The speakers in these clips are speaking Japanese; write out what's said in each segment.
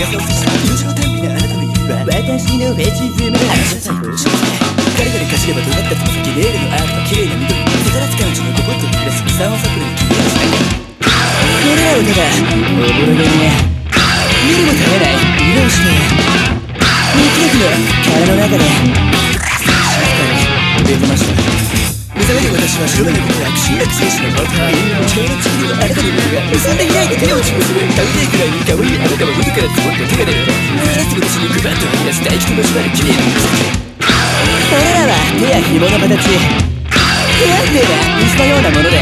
の日がそうした命のたんびのあなたの指は私のフェチズムあなた最高しガリガリかじれば尖ったつま先レールのアートは綺麗な緑手から使ううちの心と揺らす。三音サプリに消えるこれらをただおぼろげにねは白目の告白集約選手のパターン力のチームのあなたの僕が結んで開いて手を打ち結ぶ食べたいくらいに可愛いあなたは喉から積もって手が出る二つ私にグバッと吐き出す大気と交わる綺麗な俺らは手や紐の形不安定な水のようなもので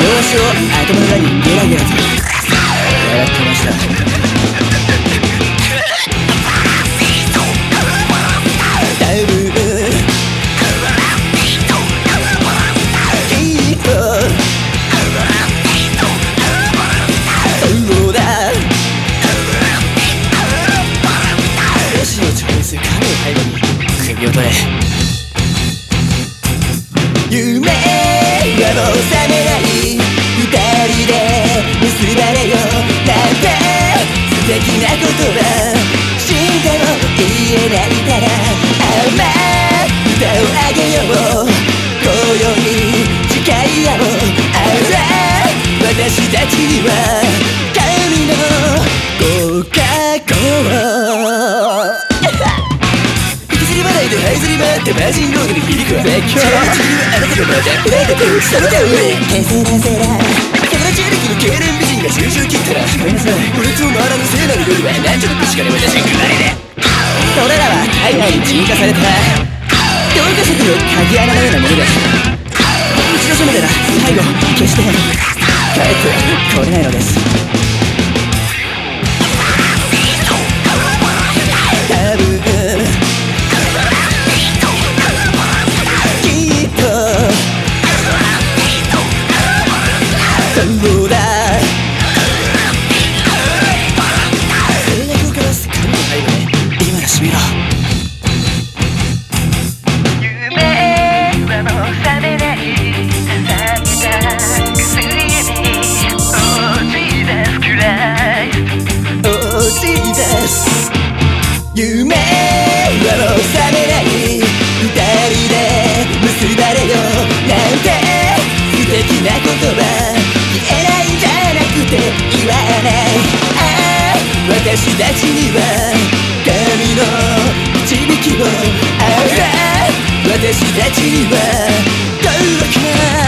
両足を頭の裏にゲラゲラと笑ってました夢はもう覚めない二人で結ばれよなんて素敵な言葉死んでも言えないからあま歌をあげようり回ってマージンロードに響く絶叫あなたがまたプライドとしたのか上ケセラセラ友達歴の痙攣美人が収集切ったらごめんなさい俺と回らぬ聖なる夜はなんちょの口から私生まれで俺らは体内に沈下された。教科書の鍵穴のようなもので一度染めたら最後決して帰ってこれないのです。夢はもう覚めない二人で結ばれよなんて素敵な言葉言えないんじゃなくて言わないああ私たちには神の導きをあら私たちには合格